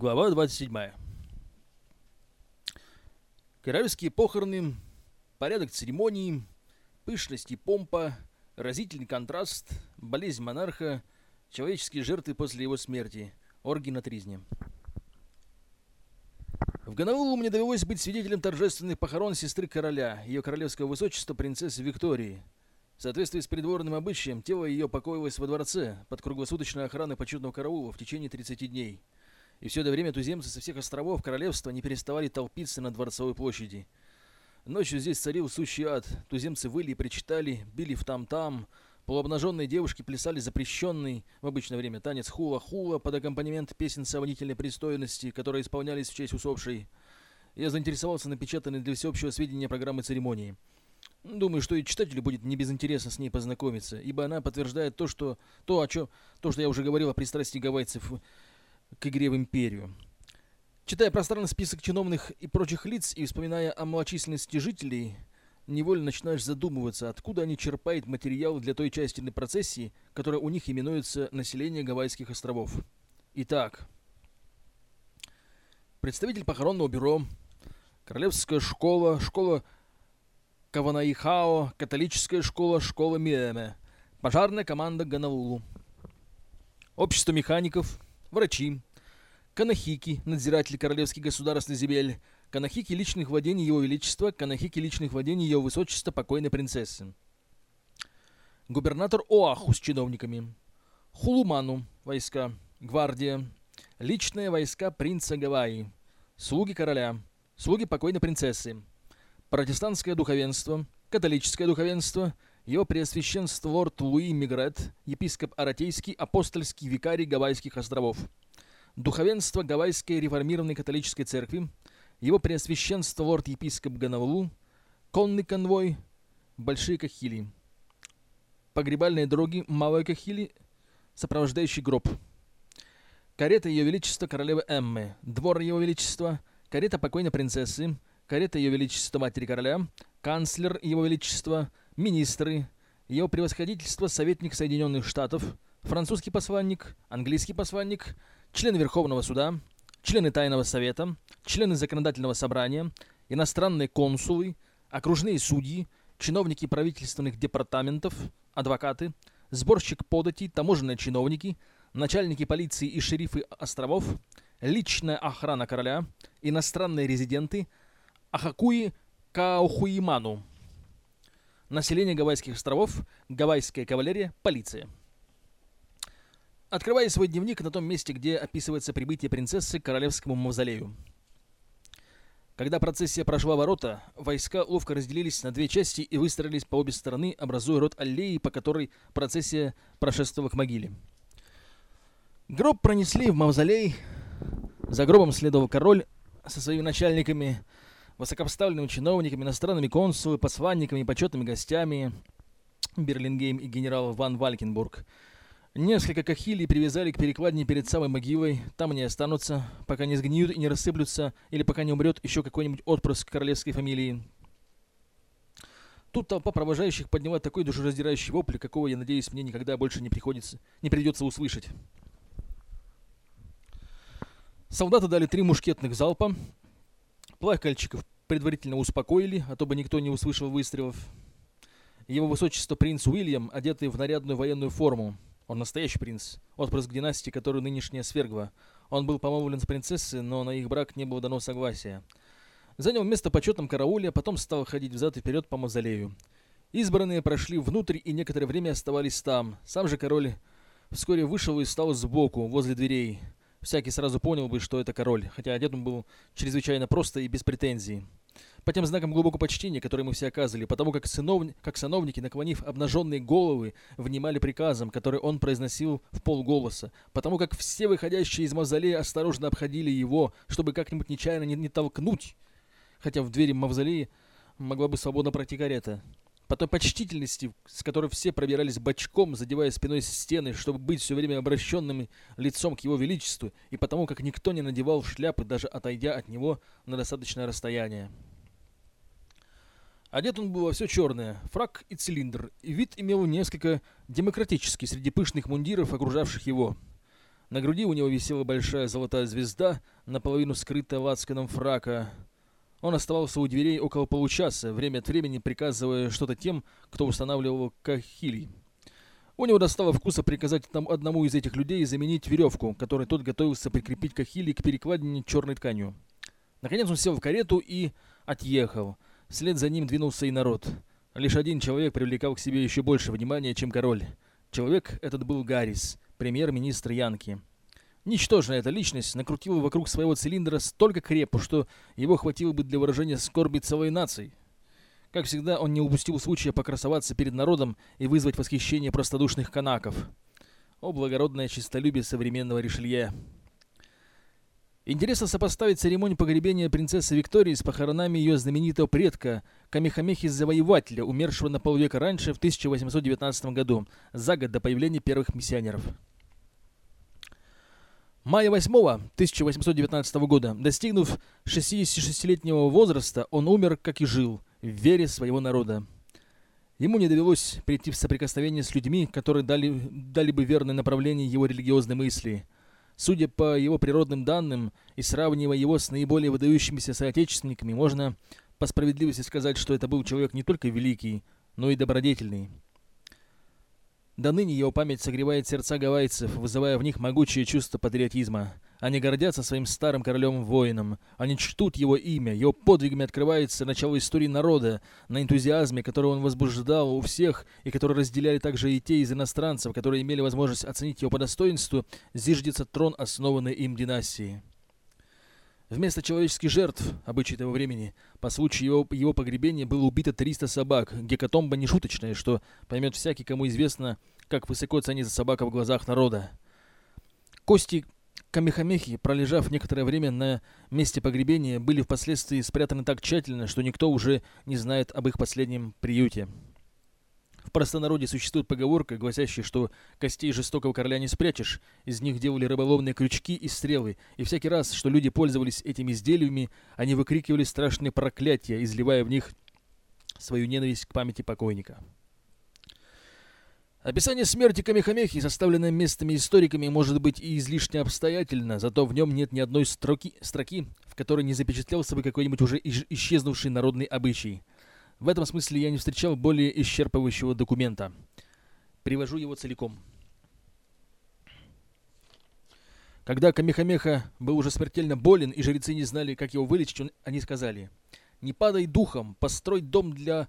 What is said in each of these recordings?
Глава 27. Королевские похороны, порядок церемонии, пышность и помпа, разительный контраст, болезнь монарха, человеческие жертвы после его смерти, оргии на тризне. В Гонолулу мне довелось быть свидетелем торжественных похорон сестры короля, ее королевского высочества принцессы Виктории. В соответствии с придворным обычаем, тело ее покоилось во дворце под круглосуточной охраной почетного караула в течение 30 дней – и все это время туземцы со всех островов королевства не переставали толпиться на Дворцовой площади. Ночью здесь царил сущий ад. Туземцы выли и причитали, били в там-там. Полуобнаженные девушки плясали запрещенный в обычное время танец хула-хула под аккомпанемент песен сомнительной пристойности, которые исполнялись в честь усопшей. Я заинтересовался напечатанной для всеобщего сведения программы церемонии. Думаю, что и читателю будет не безинтересно с ней познакомиться, ибо она подтверждает то, что то, о чем то, что я уже говорил о пристрастии гавайцев к игре в империю. Читая пространный список чиновных и прочих лиц и вспоминая о малочисленности жителей, невольно начинаешь задумываться, откуда они черпают материал для той части процессии, которая у них именуется «Население Гавайских островов». Итак, представитель похоронного бюро, Королевская школа, школа Каванаихао, католическая школа, школа Миэме, пожарная команда Ганаулу, общество механиков – врачи, канахики, надзиратели королевских государственных земель, канахики личных владений Его Величества, канахики личных владений Его Высочества покойной принцессы. Губернатор Оаху с чиновниками. Хулуману войска, гвардия, личные войска принца Гавайи, слуги короля, слуги покойной принцессы, протестантское духовенство, католическое духовенство – его Преосвященство лорд Луи Мигрет, епископ Аратейский, апостольский викарий Гавайских островов. Духовенство Гавайской реформированной католической церкви, его Преосвященство лорд-епископ Ганавлу, конный конвой, Большие Кахили. Погребальные дороги Малые Кахили, сопровождающий гроб. Карета Ее Величества Королевы Эммы, двор Его Величества, карета покойной принцессы, карета Ее Величества Матери Короля, канцлер Его Величества, министры, его превосходительство советник Соединенных Штатов, французский посланник, английский посланник, члены Верховного суда, члены Тайного Совета, члены Законодательного Собрания, иностранные консулы, окружные судьи, чиновники правительственных департаментов, адвокаты, сборщик податей, таможенные чиновники, начальники полиции и шерифы островов, личная охрана короля, иностранные резиденты, Ахакуи Каухуиману, Население Гавайских островов, Гавайская кавалерия, полиция. Открывая свой дневник на том месте, где описывается прибытие принцессы к королевскому мавзолею. Когда процессия прошла ворота, войска ловко разделились на две части и выстроились по обе стороны, образуя рот аллеи, по которой процессия прошествовала к могиле. Гроб пронесли в мавзолей. За гробом следовал король со своими начальниками – высокопоставленными чиновниками, иностранными консулами, посланниками и почетными гостями Берлингейм и генерал Ван Валькенбург. Несколько кахилий привязали к перекладине перед самой могилой. Там они останутся, пока не сгниют и не рассыплются, или пока не умрет еще какой-нибудь отпрыск королевской фамилии. Тут толпа провожающих подняла такой душераздирающий вопль, какого, я надеюсь, мне никогда больше не приходится, не придется услышать. Солдаты дали три мушкетных залпа, Плакальчиков предварительно успокоили, а то бы никто не услышал выстрелов. Его высочество принц Уильям, одетый в нарядную военную форму. Он настоящий принц, отпрыск династии, которую нынешняя свергла. Он был помолвлен с принцессой, но на их брак не было дано согласия. Занял место почетном карауле, а потом стал ходить взад и вперед по мавзолею. Избранные прошли внутрь и некоторое время оставались там. Сам же король вскоре вышел и стал сбоку, возле дверей всякий сразу понял бы, что это король, хотя одет он был чрезвычайно просто и без претензий. По тем знакам глубокого почтения, которые мы все оказывали, потому как, сынов... как сановники, наклонив обнаженные головы, внимали приказам, которые он произносил в полголоса, потому как все выходящие из мавзолея осторожно обходили его, чтобы как-нибудь нечаянно не, не толкнуть, хотя в двери мавзолея могла бы свободно пройти карета по той почтительности, с которой все пробирались бочком, задевая спиной стены, чтобы быть все время обращенными лицом к его величеству, и потому как никто не надевал шляпы, даже отойдя от него на достаточное расстояние. Одет он был во все черное, фрак и цилиндр, и вид имел несколько демократический среди пышных мундиров, окружавших его. На груди у него висела большая золотая звезда, наполовину скрытая лацканом фрака. Он оставался у дверей около получаса, время от времени приказывая что-то тем, кто устанавливал кахили. У него достало вкуса приказать одному из этих людей заменить веревку, которой тот готовился прикрепить кахили к перекладине черной тканью. Наконец он сел в карету и отъехал. Вслед за ним двинулся и народ. Лишь один человек привлекал к себе еще больше внимания, чем король. Человек этот был Гаррис, премьер-министр Янки. Ничтожная эта личность накрутила вокруг своего цилиндра столько крепу, что его хватило бы для выражения скорби целой нации. Как всегда, он не упустил случая покрасоваться перед народом и вызвать восхищение простодушных канаков. О, благородное чистолюбие современного Ришелье! Интересно сопоставить церемонию погребения принцессы Виктории с похоронами ее знаменитого предка Камихамехи-завоевателя, умершего на полвека раньше, в 1819 году, за год до появления первых миссионеров. Мая 8 1819 года, достигнув 66-летнего возраста, он умер, как и жил, в вере своего народа. Ему не довелось прийти в соприкосновение с людьми, которые дали, дали бы верное направление его религиозной мысли. Судя по его природным данным и сравнивая его с наиболее выдающимися соотечественниками, можно по справедливости сказать, что это был человек не только великий, но и добродетельный. До ныне его память согревает сердца гавайцев, вызывая в них могучее чувство патриотизма. Они гордятся своим старым королем-воином. Они чтут его имя. Его подвигами открывается начало истории народа, на энтузиазме, который он возбуждал у всех, и который разделяли также и те из иностранцев, которые имели возможность оценить его по достоинству, зиждется трон, основанный им династии. Вместо человеческих жертв, обычай того времени, по случаю его, его погребения было убито 300 собак. Гекатомба не шуточная, что поймет всякий, кому известно, как высоко ценится собака в глазах народа. Кости Камехамехи, пролежав некоторое время на месте погребения, были впоследствии спрятаны так тщательно, что никто уже не знает об их последнем приюте. В простонародье существует поговорка, гласящая, что костей жестокого короля не спрячешь, из них делали рыболовные крючки и стрелы, и всякий раз, что люди пользовались этими изделиями, они выкрикивали страшные проклятия, изливая в них свою ненависть к памяти покойника. Описание смерти Камехамехи, составленное местными историками, может быть и излишне обстоятельно, зато в нем нет ни одной строки, строки, в которой не запечатлелся бы какой-нибудь уже исчезнувший народный обычай – в этом смысле я не встречал более исчерпывающего документа. Привожу его целиком. Когда Камехамеха был уже смертельно болен, и жрецы не знали, как его вылечить, он, они сказали, «Не падай духом, построй дом для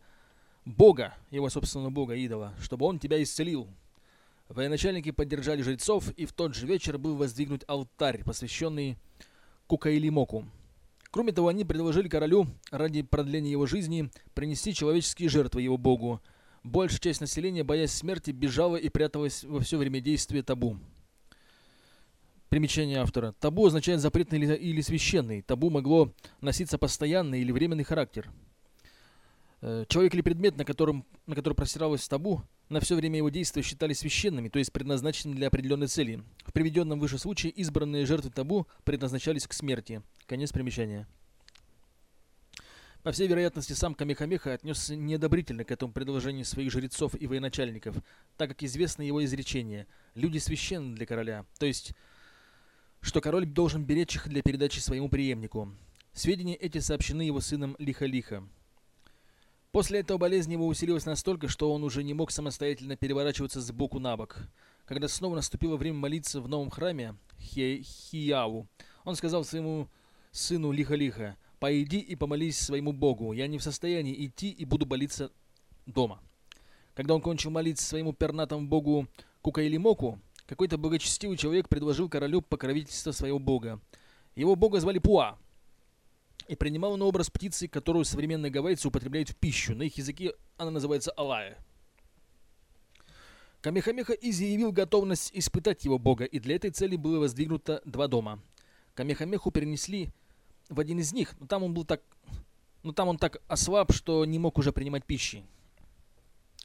Бога, его собственного Бога, идола, чтобы он тебя исцелил». Военачальники поддержали жрецов, и в тот же вечер был воздвигнут алтарь, посвященный Кукаилимоку. Кроме того, они предложили королю, ради продления его жизни, принести человеческие жертвы его богу. Большая часть населения, боясь смерти, бежала и пряталась во все время действия табу. Примечание автора. Табу означает запретный или священный. Табу могло носиться постоянный или временный характер. Э, человек или предмет, на котором, на который простиралось табу, на все время его действия считались священными, то есть предназначенными для определенной цели. В приведенном выше случае избранные жертвы табу предназначались к смерти. Конец примечания. По всей вероятности, сам Камехамеха отнесся неодобрительно к этому предложению своих жрецов и военачальников, так как известно его изречение «люди священны для короля», то есть, что король должен беречь их для передачи своему преемнику. Сведения эти сообщены его сыном Лиха-Лиха. После этого болезнь его усилилась настолько, что он уже не мог самостоятельно переворачиваться с боку на бок. Когда снова наступило время молиться в новом храме Хи Хияу, он сказал своему сыну Лиха-Лиха, «Пойди и помолись своему Богу, я не в состоянии идти и буду молиться дома». Когда он кончил молиться своему пернатому богу Кукаилимоку, какой-то богочестивый человек предложил королю покровительство своего бога. Его бога звали Пуа, и принимал он образ птицы, которую современные гавайцы употребляют в пищу. На их языке она называется алая. Камехамеха и заявил готовность испытать его бога, и для этой цели было воздвигнуто два дома. Камехамеху перенесли в один из них, но там он был так... Но там он так ослаб, что не мог уже принимать пищи.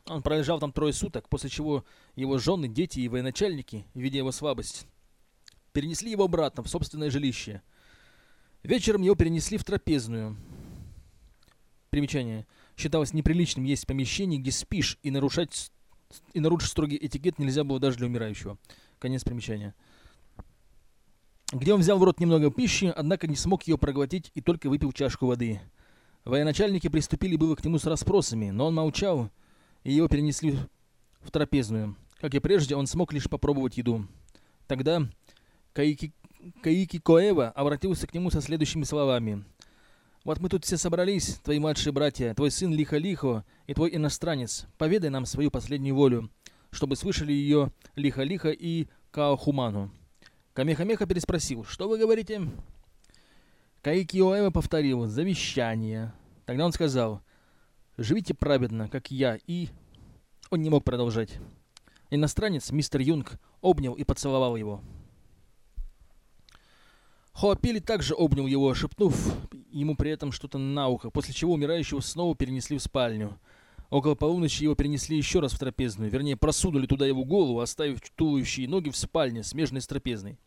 Он пролежал там трое суток, после чего его жены, дети и военачальники, видя его слабость, перенесли его обратно в собственное жилище – Вечером его перенесли в трапезную. Примечание. Считалось неприличным есть в помещении, где спишь, и нарушать и нарушить строгий этикет нельзя было даже для умирающего. Конец примечания. где он взял в рот немного пищи, однако не смог ее проглотить и только выпил чашку воды. Военачальники приступили было к нему с расспросами, но он молчал, и его перенесли в трапезную. Как и прежде, он смог лишь попробовать еду. Тогда Каики, Каики Коэва обратился к нему со следующими словами. «Вот мы тут все собрались, твои младшие братья, твой сын Лихо-Лихо и твой иностранец. Поведай нам свою последнюю волю, чтобы слышали ее Лихо-Лихо и Каохуману». Камехамеха переспросил, «Что вы говорите?» Каики Оэва повторил, «Завещание». Тогда он сказал, «Живите праведно, как я, и...» Он не мог продолжать. Иностранец, мистер Юнг, обнял и поцеловал его. Хоапили также обнял его, шепнув ему при этом что-то на ухо, после чего умирающего снова перенесли в спальню. Около полуночи его перенесли еще раз в трапезную, вернее, просунули туда его голову, оставив туловище ноги в спальне, смежной с трапезной.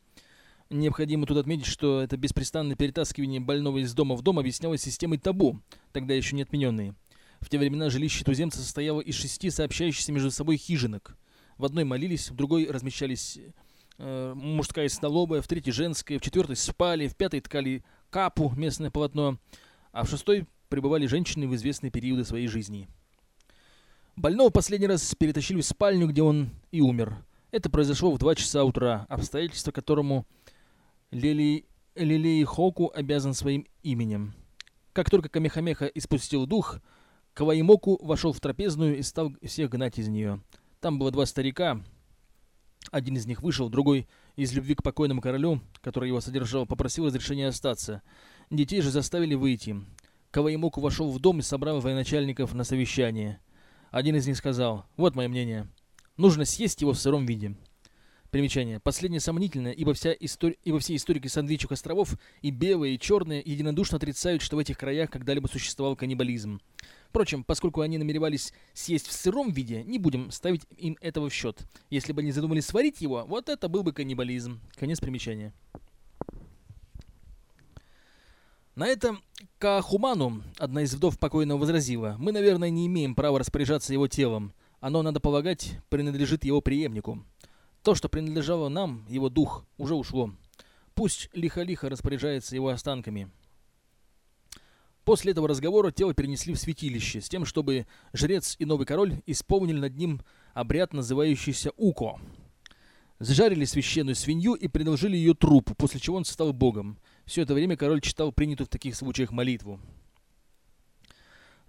Необходимо тут отметить, что это беспрестанное перетаскивание больного из дома в дом объяснялось системой табу, тогда еще не отмененной. В те времена жилище туземца состояло из шести сообщающихся между собой хижинок. В одной молились, в другой размещались мужская столовая, в третьей женская, в четвертой спали, в пятой ткали капу, местное полотно, а в шестой пребывали женщины в известные периоды своей жизни. Больного последний раз перетащили в спальню, где он и умер. Это произошло в 2 часа утра, обстоятельство которому Лили... Хоку обязан своим именем. Как только Камехамеха испустил дух, Каваимоку вошел в трапезную и стал всех гнать из нее. Там было два старика. Один из них вышел, другой, из любви к покойному королю, который его содержал, попросил разрешения остаться. Детей же заставили выйти. Каваимоку вошел в дом и собрал военачальников на совещание. Один из них сказал, вот мое мнение, нужно съесть его в сыром виде. Примечание. Последнее сомнительное, ибо, вся истори... ибо все историки Сандвичевых островов, и белые, и черные, единодушно отрицают, что в этих краях когда-либо существовал каннибализм. Впрочем, поскольку они намеревались съесть в сыром виде, не будем ставить им этого в счет. Если бы они задумали сварить его, вот это был бы каннибализм. Конец примечания. На это Каахуману, одна из вдов покойного, возразила, «Мы, наверное, не имеем права распоряжаться его телом. Оно, надо полагать, принадлежит его преемнику. То, что принадлежало нам, его дух, уже ушло. Пусть лихо-лихо распоряжается его останками». После этого разговора тело перенесли в святилище, с тем, чтобы жрец и новый король исполнили над ним обряд, называющийся Уко. Зажарили священную свинью и предложили ее трупу, после чего он стал богом. Все это время король читал принятую в таких случаях молитву.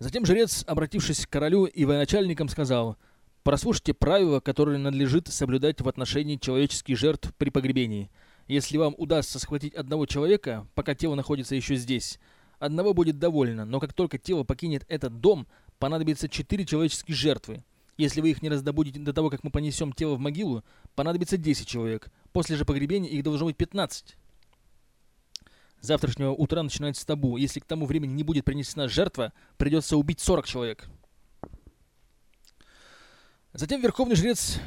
Затем жрец, обратившись к королю и военачальникам, сказал, «Прослушайте правила, которые надлежит соблюдать в отношении человеческих жертв при погребении. Если вам удастся схватить одного человека, пока тело находится еще здесь, Одного будет довольно, но как только тело покинет этот дом, понадобится четыре человеческие жертвы. Если вы их не раздобудете до того, как мы понесем тело в могилу, понадобится 10 человек. После же погребения их должно быть 15. Завтрашнего утра начинается табу. Если к тому времени не будет принесена жертва, придется убить 40 человек. Затем верховный жрец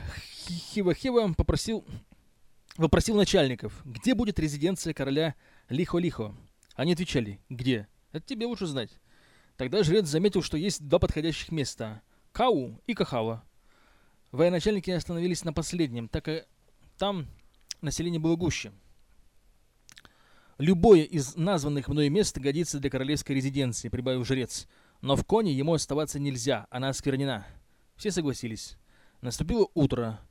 Хива-Хива попросил, попросил начальников, где будет резиденция короля Лихо-Лихо. Они отвечали, где? Это тебе лучше знать. Тогда жрец заметил, что есть два подходящих места – Кау и Кахава. Военачальники остановились на последнем, так как там население было гуще. Любое из названных мной мест годится для королевской резиденции, прибавил жрец. Но в коне ему оставаться нельзя, она осквернена. Все согласились. Наступило утро.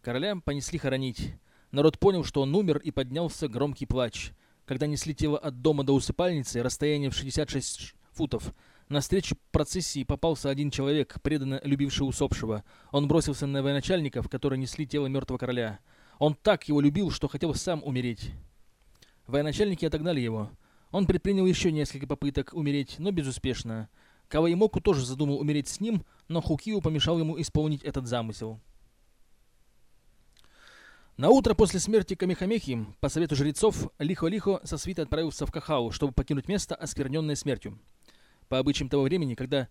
Короля понесли хоронить. Народ понял, что он умер, и поднялся громкий плач. Когда несли тело от дома до усыпальницы, расстояние в 66 футов, на встрече процессии попался один человек, преданно любивший усопшего. Он бросился на военачальников, которые несли тело мертвого короля. Он так его любил, что хотел сам умереть. Военачальники отогнали его. Он предпринял еще несколько попыток умереть, но безуспешно. Каваимоку тоже задумал умереть с ним, но Хукио помешал ему исполнить этот замысел. На утро после смерти Камихамехи, по совету жрецов, Лихо-Лихо со свитой отправился в Кахау, чтобы покинуть место, оскверненное смертью. По обычаям того времени, когда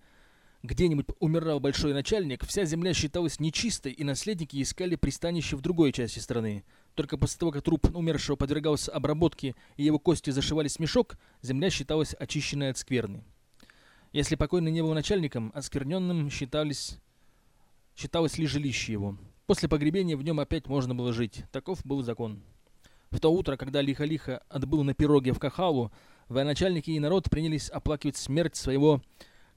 где-нибудь умирал большой начальник, вся земля считалась нечистой, и наследники искали пристанище в другой части страны. Только после того, как труп умершего подвергался обработке и его кости зашивались в мешок, земля считалась очищенной от скверны. Если покойный не был начальником, оскверненным считались, считалось лишь жилище его. После погребения в нем опять можно было жить. Таков был закон. В то утро, когда лихо-лихо отбыл на пироге в Кахалу, военачальники и народ принялись оплакивать смерть своего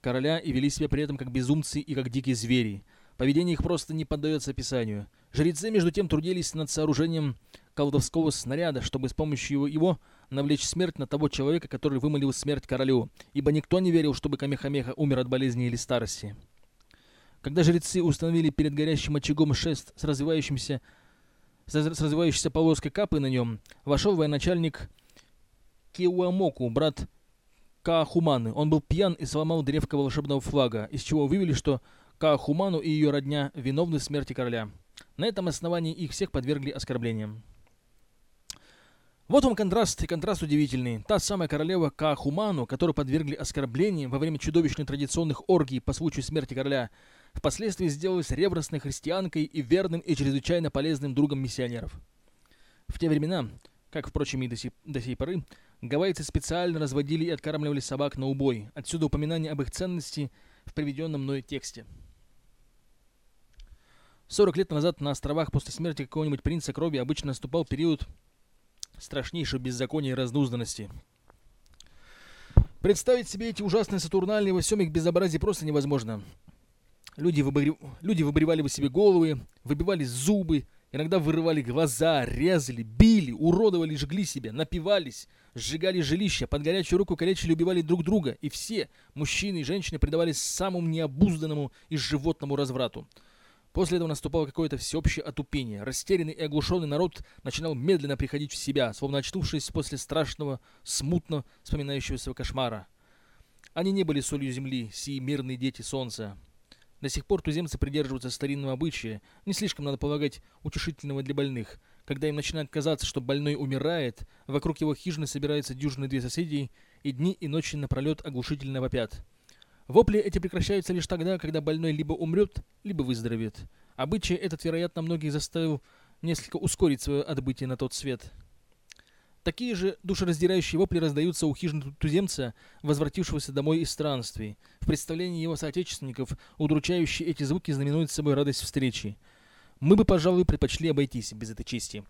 короля и вели себя при этом как безумцы и как дикие звери. Поведение их просто не поддается описанию. Жрецы, между тем, трудились над сооружением колдовского снаряда, чтобы с помощью его навлечь смерть на того человека, который вымолил смерть королю, ибо никто не верил, чтобы Камехамеха умер от болезни или старости. Когда жрецы установили перед горящим очагом шест с развивающимся с развивающейся полоской капы на нем, вошел военачальник Киуамоку, брат Каахуманы. Он был пьян и сломал древко волшебного флага, из чего вывели, что Каахуману и ее родня виновны в смерти короля. На этом основании их всех подвергли оскорблениям. Вот вам контраст, и контраст удивительный. Та самая королева Каахуману, которую подвергли оскорблениям во время чудовищных традиционных оргий по случаю смерти короля, впоследствии сделалась ревностной христианкой и верным и чрезвычайно полезным другом миссионеров. В те времена, как, впрочем, и до сей, до сей поры, гавайцы специально разводили и откармливали собак на убой. Отсюда упоминание об их ценности в приведенном мной тексте. 40 лет назад на островах после смерти какого-нибудь принца крови обычно наступал период страшнейшего беззакония и разнузданности. Представить себе эти ужасные сатурнальные во всем их безобразии просто невозможно. Люди, выбри... Люди выбривали бы себе головы, выбивали зубы, иногда вырывали глаза, резали, били, уродовали, жгли себя, напивались, сжигали жилища, под горячую руку калечили, убивали друг друга, и все, мужчины и женщины, предавались самому необузданному и животному разврату. После этого наступало какое-то всеобщее отупение. Растерянный и оглушенный народ начинал медленно приходить в себя, словно очнувшись после страшного, смутно вспоминающегося кошмара. Они не были солью земли, сии мирные дети солнца. До сих пор туземцы придерживаются старинного обычая, не слишком, надо полагать, утешительного для больных. Когда им начинает казаться, что больной умирает, вокруг его хижины собираются дюжины две соседей, и дни и ночи напролет оглушительно вопят. Вопли эти прекращаются лишь тогда, когда больной либо умрет, либо выздоровеет. Обычай этот, вероятно, многих заставил несколько ускорить свое отбытие на тот свет. Такие же душераздирающие вопли раздаются у хижин туземца, возвратившегося домой из странствий. В представлении его соотечественников удручающие эти звуки знаменуют собой радость встречи. Мы бы, пожалуй, предпочли обойтись без этой чести.